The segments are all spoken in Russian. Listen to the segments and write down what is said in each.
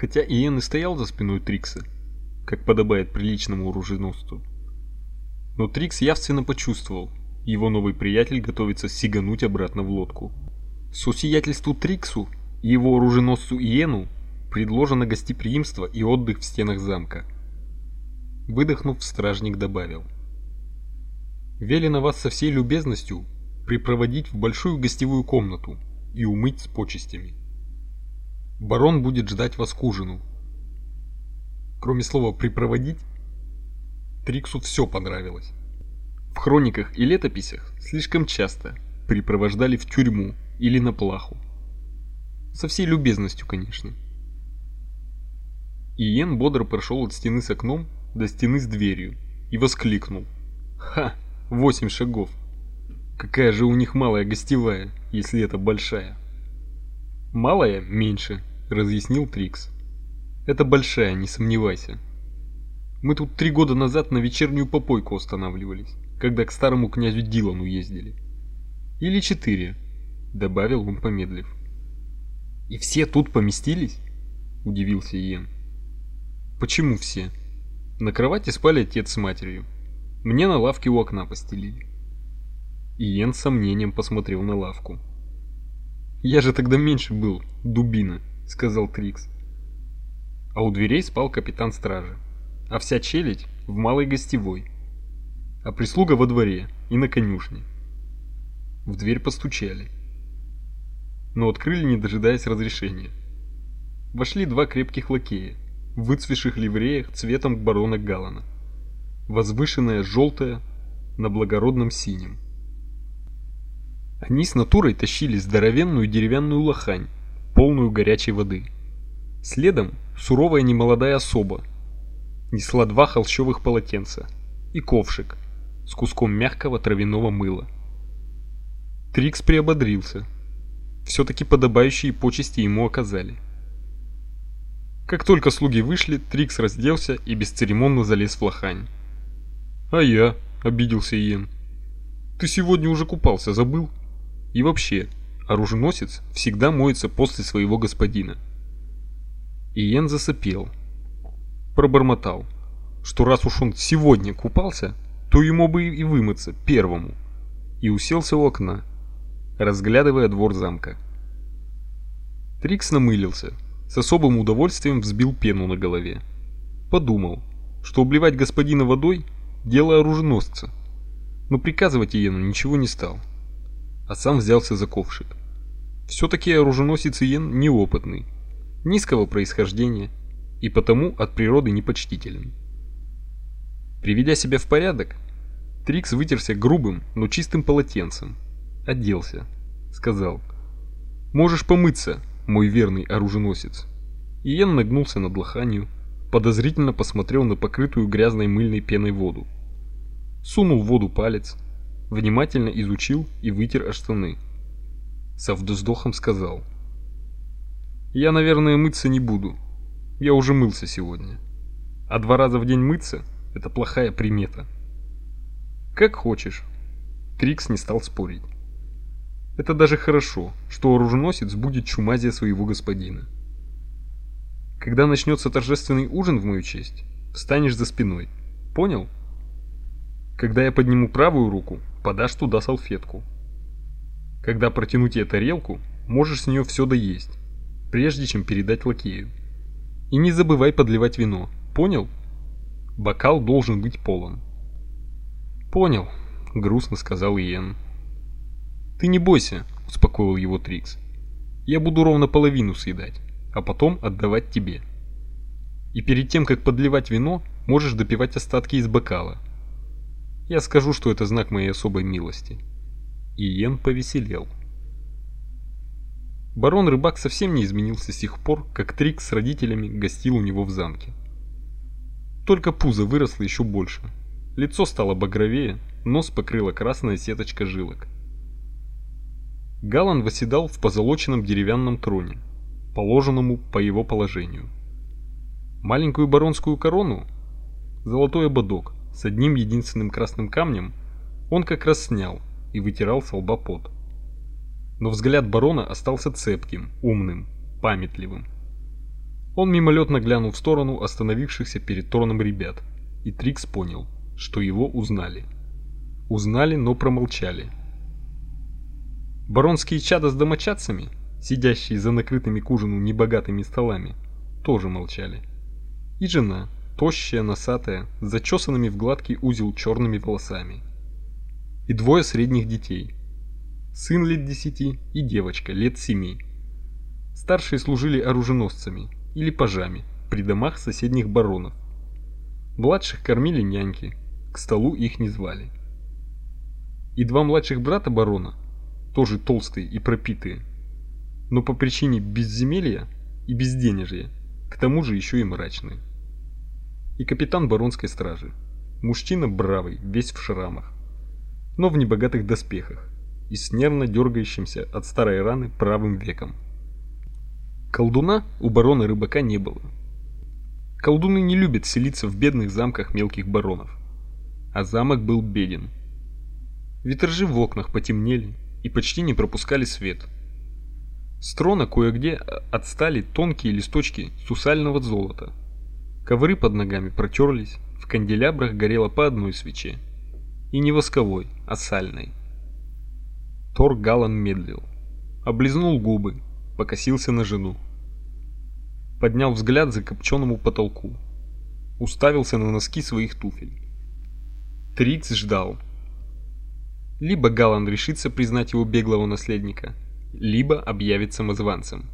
Хотя Иен и стоял за спиной Трикса, как подобает приличному оруженосцу. Но Трикс явственно почувствовал, его новый приятель готовится сигануть обратно в лодку. Сусиятельству Триксу и его оруженосцу Иену предложено гостеприимство и отдых в стенах замка. Выдохнув, стражник добавил. «Велено вас со всей любезностью припроводить в большую гостевую комнату и умыть с почестями. Барон будет ждать вас к ужину». Кроме слова «припроводить», Триксу все понравилось. В хрониках и летописях слишком часто припровождали в тюрьму или на плаху. Со всей любезностью, конечно. Иен бодро прошел от стены с окном до стены с дверью и воскликнул. «Ха! Восемь шагов! Какая же у них малая гостевая, если это большая!» «Малая меньше», — разъяснил Трикс. «Это большая, не сомневайся. Мы тут три года назад на вечернюю попойку останавливались, когда к старому князю Дилану ездили. Или четыре», — добавил он, помедлив. «И все тут поместились?» — удивился Иен. «Почему все?» На кровати спали отец с матерью. Мне на лавке у окна постелили. Иен с сомнением посмотрел на лавку. «Я же тогда меньше был, дубина», — сказал Трикс. А у дверей спал капитан стражи, а вся челядь в малой гостевой, а прислуга во дворе и на конюшне. В дверь постучали, но открыли, не дожидаясь разрешения. Вошли два крепких лакея, в выцветших ливреях цветом барона Галлана. Возвышенная желтая на благородном синем. Они с натурой тащили здоровенную деревянную лохань, полную горячей воды. Следом суровая немолодая особа несла два холщовых полотенца и ковшик с куском мягкого травяного мыла. Трикс приободрился. Все-таки подобающие почести ему оказали. Как только слуги вышли, Трикс разделся и бесцеремонно залез в лохань. «А я?» – обиделся Иен. «Ты сегодня уже купался, забыл? И вообще, оруженосец всегда моется после своего господина». Иен засопел. Пробормотал, что раз уж он сегодня купался, то ему бы и вымыться первому. И уселся у окна, разглядывая двор замка. Трикс намылился – с особым удовольствием взбил пену на голове. Подумал, что обливать господина водой – дело оруженосца, но приказывать Иену ничего не стал, а сам взялся за ковшик. Все-таки оруженосец Иен неопытный, низкого происхождения и потому от природы непочтителен. Приведя себя в порядок, Трикс вытерся грубым, но чистым полотенцем, оделся, сказал «Можешь помыться, мой верный оруженосец. Иен нагнулся над лоханью, подозрительно посмотрел на покрытую грязной мыльной пеной воду. Сунул в воду палец, внимательно изучил и вытер о штаны. Со вздохом сказал. «Я, наверное, мыться не буду. Я уже мылся сегодня. А два раза в день мыться – это плохая примета». «Как хочешь». Трикс не стал спорить. Это даже хорошо, что оруженосец будет чумазия своего господина. Когда начнется торжественный ужин в мою честь, встанешь за спиной. Понял? Когда я подниму правую руку, подашь туда салфетку. Когда протяну тебе тарелку, можешь с нее все доесть, прежде чем передать лакею. И не забывай подливать вино. Понял? Бокал должен быть полон. Понял, грустно сказал Иен. «Ты не бойся», — успокоил его Трикс. «Я буду ровно половину съедать, а потом отдавать тебе. И перед тем, как подливать вино, можешь допивать остатки из бокала. Я скажу, что это знак моей особой милости». И Йен повеселел. Барон Рыбак совсем не изменился с тех пор, как Трикс с родителями гостил у него в замке. Только пузо выросло еще больше. Лицо стало багровее, нос покрыла красная сеточка жилок. Галан восседал в позолоченном деревянном троне, положенному по его положению. Маленькую баронскую корону, золотой ободок с одним единственным красным камнем, он как раз снял и вытирал с лба пот. Но взгляд барона остался цепким, умным, памятливым. Он мимолетно глянул в сторону остановившихся перед троном ребят, и Трикс понял, что его узнали. Узнали, но промолчали. Баронские чада с домочадцами, сидящие за накрытыми к ужину небогатыми столами, тоже молчали. И жена, тощая, носатая, с зачесанными в гладкий узел черными волосами. И двое средних детей. Сын лет десяти и девочка лет семи. Старшие служили оруженосцами или пажами при домах соседних баронов. Младших кормили няньки, к столу их не звали. И два младших брата барона тоже толстые и пропитые, но по причине безземелья и безденежья, к тому же еще и мрачные. И капитан баронской стражи, мужчина бравый, весь в шрамах, но в небогатых доспехах и с нервно дергающимся от старой раны правым веком. Колдуна у барона рыбака не было. Колдуны не любят селиться в бедных замках мелких баронов, а замок был беден. Витражи в окнах потемнели, и почти не пропускали свет. С трона кое-где отстали тонкие листочки сусального золота. Ковры под ногами протерлись, в канделябрах горело по одной свече. И не восковой, а сальной. Тор Галан медлил, облизнул губы, покосился на жену. Поднял взгляд за копченому потолку, уставился на носки своих туфель. Трикс ждал, либо Галан решится признать его беглого наследника, либо объявит самозванцем.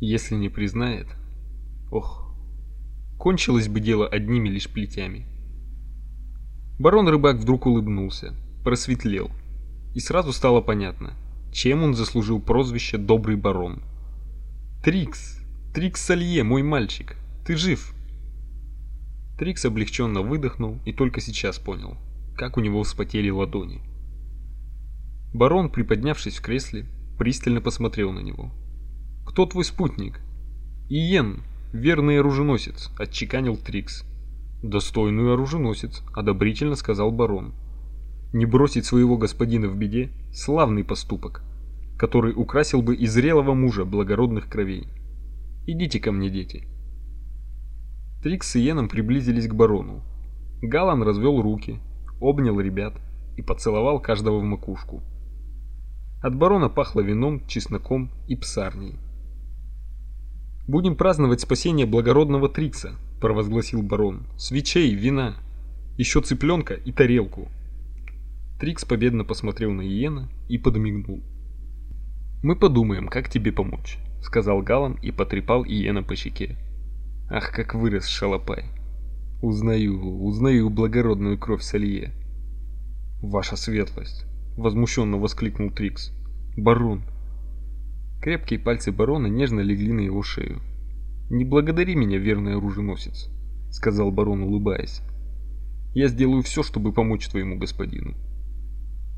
Если не признает... Ох, кончилось бы дело одними лишь плетями. Барон-рыбак вдруг улыбнулся, просветлел, и сразу стало понятно, чем он заслужил прозвище «Добрый барон». «Трикс! Трикс Салье, мой мальчик! Ты жив!» Трикс облегченно выдохнул и только сейчас понял, как у него вспотели ладони. Барон, приподнявшись в кресле, пристально посмотрел на него. «Кто твой спутник?» «Иен, верный оруженосец», — отчеканил Трикс. «Достойный оруженосец», — одобрительно сказал барон. «Не бросить своего господина в беде — славный поступок, который украсил бы и зрелого мужа благородных кровей. Идите ко мне, дети». Трикс с Иеном приблизились к барону. Галан развел руки, обнял ребят и поцеловал каждого в макушку. От барона пахло вином, чесноком и псарней. «Будем праздновать спасение благородного Трикса», – провозгласил барон. «Свечей, вина, еще цыпленка и тарелку». Трикс победно посмотрел на Иена и подмигнул. «Мы подумаем, как тебе помочь», — сказал Галан и потрепал Иена по щеке. «Ах, как вырос шалопай! Узнаю, узнаю благородную кровь Салье!» «Ваша светлость!» возмущенно воскликнул Трикс. Барон. Крепкие пальцы барона нежно легли на его шею. Не благодари меня, верный оруженосец, сказал барон, улыбаясь. Я сделаю все, чтобы помочь твоему господину.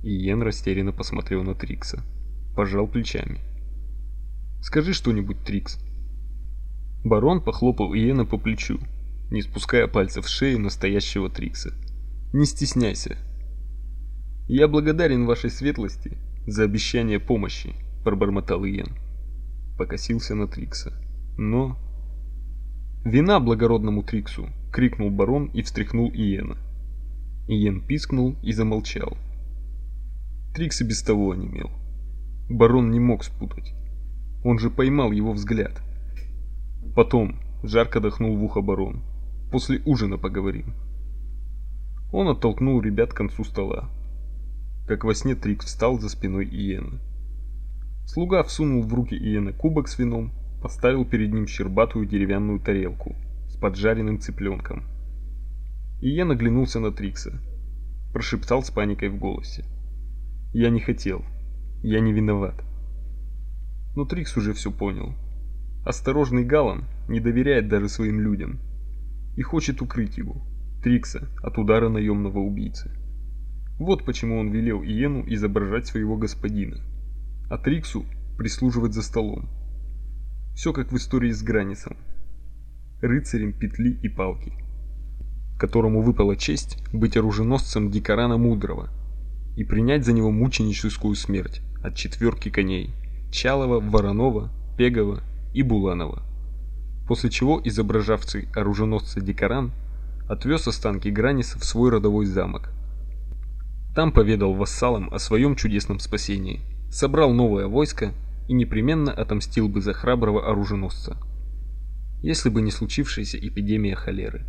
Иен растерянно посмотрел на Трикса, пожал плечами. Скажи что-нибудь, Трикс. Барон похлопал Иена по плечу, не спуская пальцев с шеи настоящего Трикса. Не стесняйся, «Я благодарен вашей светлости за обещание помощи», — пробормотал Иен. Покосился на Трикса. «Но...» «Вина благородному Триксу!» — крикнул барон и встряхнул Иена. Иен пискнул и замолчал. Трикс и без того онемел. Барон не мог спутать. Он же поймал его взгляд. Потом жарко дохнул в ухо барон. «После ужина поговорим». Он оттолкнул ребят к концу стола как во сне Трикс встал за спиной Иены. Слуга всунул в руки Иены кубок с вином, поставил перед ним щербатую деревянную тарелку с поджаренным цыпленком. Иен оглянулся на Трикса, прошептал с паникой в голосе: "Я не хотел. Я не виноват". Но Трикс уже все понял. Осторожный Галан не доверяет даже своим людям и хочет укрыть его, Трикса, от удара наемного убийцы. Вот почему он велел Иену изображать своего господина, а Триксу прислуживать за столом. Все как в истории с Гранисом. Рыцарем петли и палки, которому выпала честь быть оруженосцем Дикарана Мудрого и принять за него мученическую смерть от четверки коней Чалова, Воронова, Пегова и Буланова. после чего изображавший оруженосца Дикаран отвез останки Граниса в свой родовой замок. Там поведал вассалам о своем чудесном спасении, собрал новое войско и непременно отомстил бы за храброго оруженосца, если бы не случившаяся эпидемия холеры.